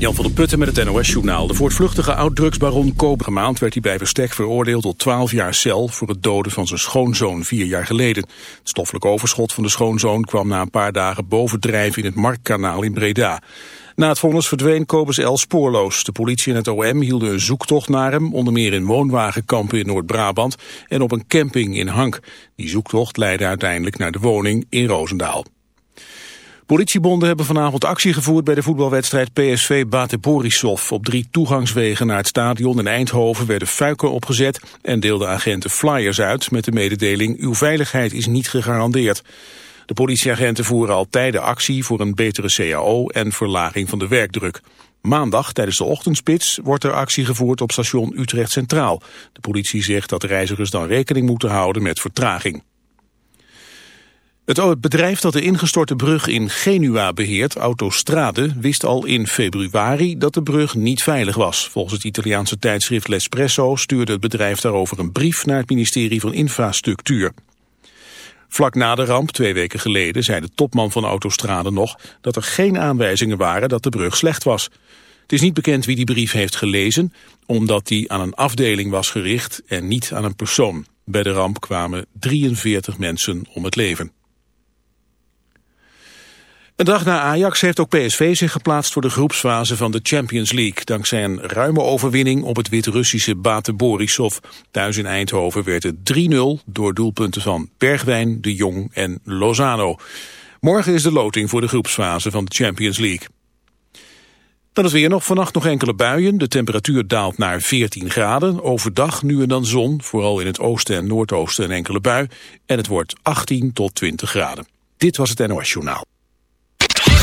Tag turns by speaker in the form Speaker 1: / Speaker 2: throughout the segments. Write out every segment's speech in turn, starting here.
Speaker 1: Jan van der Putten met het NOS-journaal. De voortvluchtige oud-drugsbaron maand werd hij bij verstek veroordeeld tot 12 jaar cel voor het doden van zijn schoonzoon vier jaar geleden. Het stoffelijk overschot van de schoonzoon kwam na een paar dagen bovendrijven in het Markkanaal in Breda. Na het vonnis verdween Kobus L. spoorloos. De politie en het OM hielden een zoektocht naar hem, onder meer in woonwagenkampen in Noord-Brabant en op een camping in Hank. Die zoektocht leidde uiteindelijk naar de woning in Roosendaal. Politiebonden hebben vanavond actie gevoerd bij de voetbalwedstrijd PSV Bate Borisov. Op drie toegangswegen naar het stadion in Eindhoven werden fuiken opgezet en deelden agenten flyers uit met de mededeling uw veiligheid is niet gegarandeerd. De politieagenten voeren al tijden actie voor een betere CAO en verlaging van de werkdruk. Maandag tijdens de ochtendspits wordt er actie gevoerd op station Utrecht Centraal. De politie zegt dat reizigers dan rekening moeten houden met vertraging. Het bedrijf dat de ingestorte brug in Genua beheert, Autostrade, wist al in februari dat de brug niet veilig was. Volgens het Italiaanse tijdschrift L'Espresso stuurde het bedrijf daarover een brief naar het ministerie van Infrastructuur. Vlak na de ramp, twee weken geleden, zei de topman van Autostrade nog dat er geen aanwijzingen waren dat de brug slecht was. Het is niet bekend wie die brief heeft gelezen, omdat die aan een afdeling was gericht en niet aan een persoon. Bij de ramp kwamen 43 mensen om het leven. Een dag na Ajax heeft ook PSV zich geplaatst voor de groepsfase van de Champions League. Dankzij een ruime overwinning op het Wit-Russische Bate Borisov. Thuis in Eindhoven werd het 3-0 door doelpunten van Bergwijn, De Jong en Lozano. Morgen is de loting voor de groepsfase van de Champions League. Dan is weer nog vannacht nog enkele buien. De temperatuur daalt naar 14 graden. Overdag nu en dan zon, vooral in het oosten en noordoosten een enkele bui. En het wordt 18 tot 20 graden. Dit was het NOS Journaal.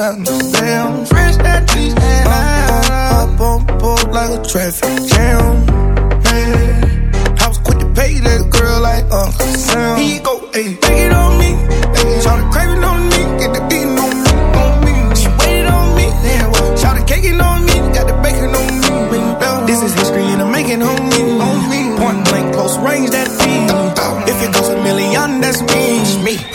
Speaker 2: I'm. Fresh that trees and I up on board like a traffic jam. Hey, I was quick to pay that girl like Uncle Sam. He go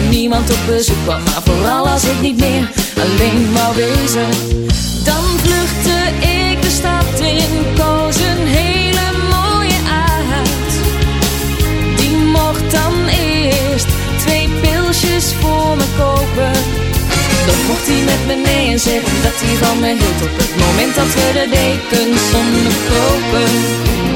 Speaker 3: niemand op bezoek kwam Maar vooral als ik niet meer alleen wou wezen. Dan vluchtte ik de stad in, koos een hele mooie uit Die mocht dan eerst twee pilsjes voor me kopen. Dan mocht hij met me nee en zeggen dat hij van me hield Op het moment dat we de dekens onderkropen De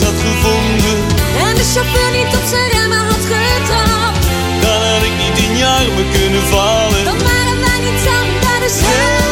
Speaker 4: had gevonden.
Speaker 3: En de chauffeur niet op zijn remmen had getrapt.
Speaker 4: Dan had ik niet in je armen kunnen vallen.
Speaker 3: Dat waren wij niet samen,
Speaker 5: dat is heel